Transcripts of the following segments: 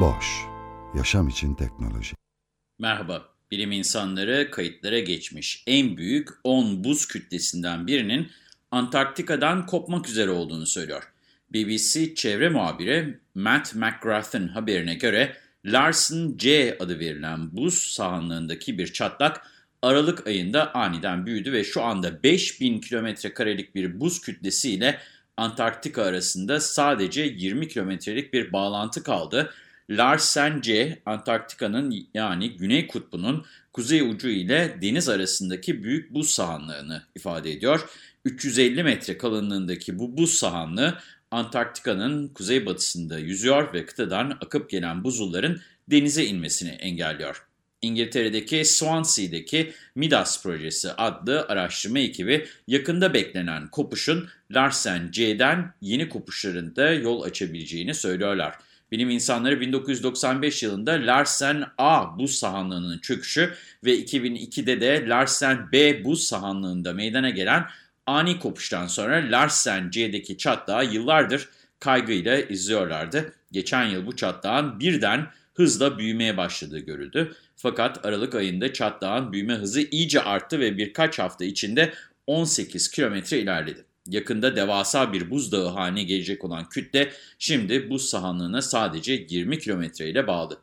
Boş, yaşam için teknoloji. Merhaba, bilim insanları kayıtlara geçmiş en büyük 10 buz kütlesinden birinin Antarktika'dan kopmak üzere olduğunu söylüyor. BBC çevre muhabiri Matt McGrath'ın haberine göre Larsen C adı verilen buz sahanlığındaki bir çatlak Aralık ayında aniden büyüdü ve şu anda 5000 kilometre karelik bir buz kütlesiyle Antarktika arasında sadece 20 kilometrelik bir bağlantı kaldı. Larsen C, Antarktika'nın yani Güney Kutbu'nun kuzey ucu ile deniz arasındaki büyük buz sahanlığını ifade ediyor. 350 metre kalınlığındaki bu buz sahanlığı Antarktika'nın kuzeybatısında yüzüyor ve kıtadan akıp gelen buzulların denize inmesini engelliyor. İngiltere'deki Swansea'deki Midas Projesi adlı araştırma ekibi yakında beklenen kopuşun Larsen C'den yeni kopuşlarında yol açabileceğini söylüyorlar. Bilim insanları 1995 yılında Larsen A buz sahanlığının çöküşü ve 2002'de de Larsen B buz sahanlığında meydana gelen ani kopuştan sonra Larsen C'deki çatlağı yıllardır kaygıyla izliyorlardı. Geçen yıl bu çatlağın birden hızla büyümeye başladığı görüldü. Fakat Aralık ayında çatlağın büyüme hızı iyice arttı ve birkaç hafta içinde 18 kilometre ilerledi. Yakında devasa bir buzdağı haline gelecek olan kütle şimdi buz sahanlığına sadece 20 kilometre ile bağlı.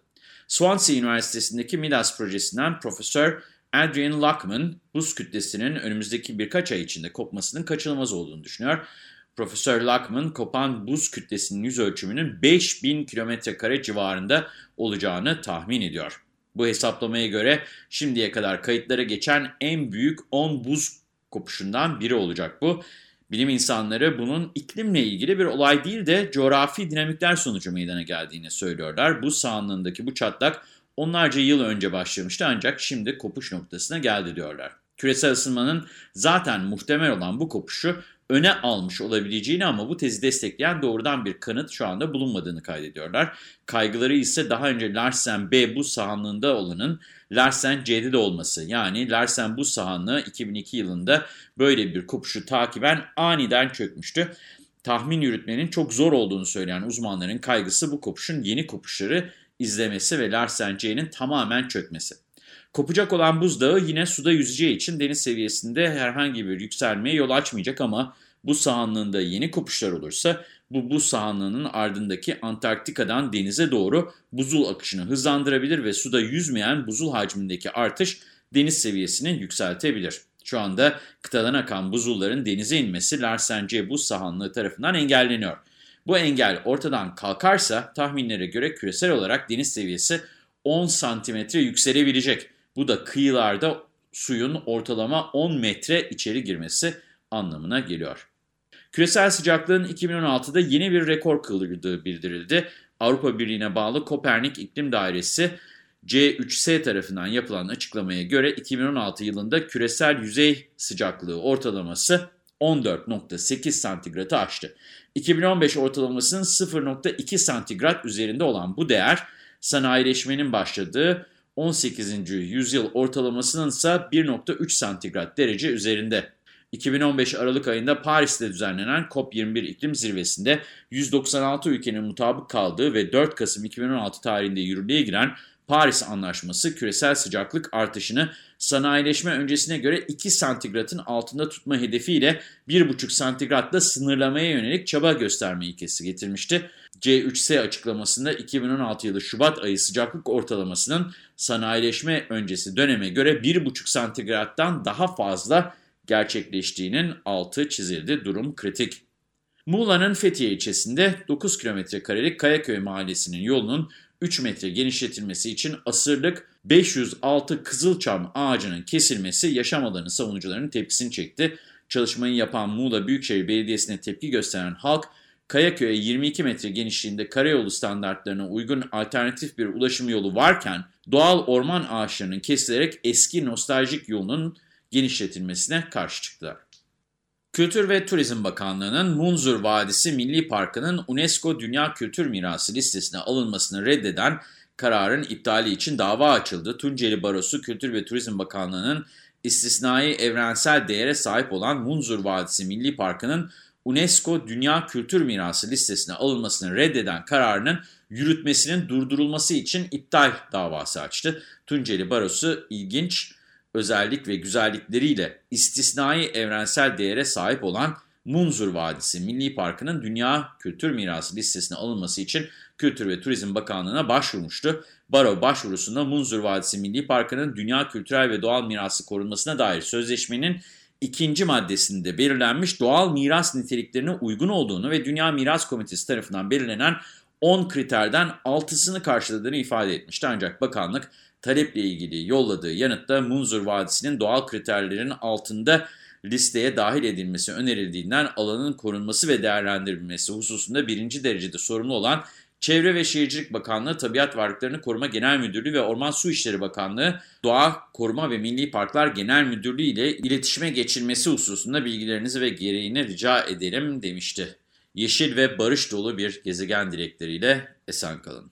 Swansea Üniversitesi'ndeki Midas projesinden Profesör Adrian Lockman buz kütlesinin önümüzdeki birkaç ay içinde kopmasının kaçınılmaz olduğunu düşünüyor. Profesör Lockman kopan buz kütlesinin yüz ölçümünün 5000 kilometre civarında olacağını tahmin ediyor. Bu hesaplamaya göre şimdiye kadar kayıtlara geçen en büyük 10 buz kopuşundan biri olacak bu. Bilim insanları bunun iklimle ilgili bir olay değil de coğrafi dinamikler sonucu meydana geldiğini söylüyorlar. Bu sahanlığındaki bu çatlak onlarca yıl önce başlamıştı ancak şimdi kopuş noktasına geldi diyorlar. Küresel ısınmanın zaten muhtemel olan bu kopuşu öne almış olabileceğini ama bu tezi destekleyen doğrudan bir kanıt şu anda bulunmadığını kaydediyorlar. Kaygıları ise daha önce Larsen B buz sahanlığında olanın Larsen C'de de olması. Yani Larsen buz sahanlığı 2002 yılında böyle bir kopuşu takiben aniden çökmüştü. Tahmin yürütmenin çok zor olduğunu söyleyen uzmanların kaygısı bu kopuşun yeni kopuşları izlemesi ve Larsen C'nin tamamen çökmesi. Kopacak olan buzdağı yine suda yüzeceği için deniz seviyesinde herhangi bir yükselmeye yol açmayacak ama bu sahanlığında yeni kopuşlar olursa bu buz sahanlığının ardındaki Antarktika'dan denize doğru buzul akışını hızlandırabilir ve suda yüzmeyen buzul hacmindeki artış deniz seviyesini yükseltebilir. Şu anda kıtadan akan buzulların denize inmesi Larsen C buz sahanlığı tarafından engelleniyor. Bu engel ortadan kalkarsa tahminlere göre küresel olarak deniz seviyesi 10 santimetre yükselebilecek. Bu da kıyılarda suyun ortalama 10 metre içeri girmesi anlamına geliyor. Küresel sıcaklığın 2016'da yeni bir rekor kırıldığı bildirildi. Avrupa Birliği'ne bağlı Kopernik İklim Dairesi C3S tarafından yapılan açıklamaya göre 2016 yılında küresel yüzey sıcaklığı ortalaması 14.8 santigratı aştı. 2015 ortalamasının 0.2 santigrat üzerinde olan bu değer sanayileşmenin başladığı 18. yüzyıl ortalamasının ise 1.3 santigrat derece üzerinde. 2015 Aralık ayında Paris'te düzenlenen COP21 iklim zirvesinde 196 ülkenin mutabık kaldığı ve 4 Kasım 2016 tarihinde yürürlüğe giren Paris Anlaşması küresel sıcaklık artışını sanayileşme öncesine göre 2 santigratın altında tutma hedefiyle 1,5 santigratla sınırlamaya yönelik çaba gösterme ilkesi getirmişti. C3S açıklamasında 2016 yılı Şubat ayı sıcaklık ortalamasının sanayileşme öncesi döneme göre 1,5 santigrattan daha fazla gerçekleştiğinin altı çizildi. Durum kritik. Muğla'nın Fethiye ilçesinde 9 kilometre karelik Kayaköy mahallesinin yolunun 3 metre genişletilmesi için asırlık 506 kızılçam ağacının kesilmesi yaşam alanı savunucularının tepkisini çekti. Çalışmayı yapan Muğla Büyükşehir Belediyesi'ne tepki gösteren halk, Kayaköy'e 22 metre genişliğinde karayolu standartlarına uygun alternatif bir ulaşım yolu varken doğal orman ağaçlarının kesilerek eski nostaljik yolunun genişletilmesine karşı çıktılar. Kültür ve Turizm Bakanlığı'nın Munzur Vadisi Milli Parkı'nın UNESCO Dünya Kültür Mirası listesine alınmasını reddeden kararın iptali için dava açıldı. Tunceli Barosu Kültür ve Turizm Bakanlığı'nın istisnai evrensel değere sahip olan Munzur Vadisi Milli Parkı'nın UNESCO Dünya Kültür Mirası listesine alınmasını reddeden kararının yürütmesinin durdurulması için iptal davası açtı. Tunceli Barosu ilginç özellik ve güzellikleriyle istisnai evrensel değere sahip olan Munzur Vadisi Milli Parkı'nın Dünya Kültür Mirası listesine alınması için Kültür ve Turizm Bakanlığı'na başvurmuştu. Baro başvurusunda Munzur Vadisi Milli Parkı'nın Dünya Kültürel ve Doğal Mirası korunmasına dair sözleşmenin ikinci maddesinde belirlenmiş doğal miras niteliklerine uygun olduğunu ve Dünya Miras Komitesi tarafından belirlenen 10 kriterden 6'sını karşıladığını ifade etmişti. Ancak bakanlık taleple ilgili yolladığı yanıtta Munzur Vadisi'nin doğal kriterlerin altında listeye dahil edilmesi önerildiğinden alanın korunması ve değerlendirilmesi hususunda birinci derecede sorumlu olan Çevre ve Şehircilik Bakanlığı, Tabiat Varlıklarını Koruma Genel Müdürlüğü ve Orman Su İşleri Bakanlığı, Doğa Koruma ve Milli Parklar Genel Müdürlüğü ile iletişime geçilmesi hususunda bilgilerinizi ve gereğini rica edelim demişti. Yeşil ve barış dolu bir gezegen dilekleriyle esen kalın.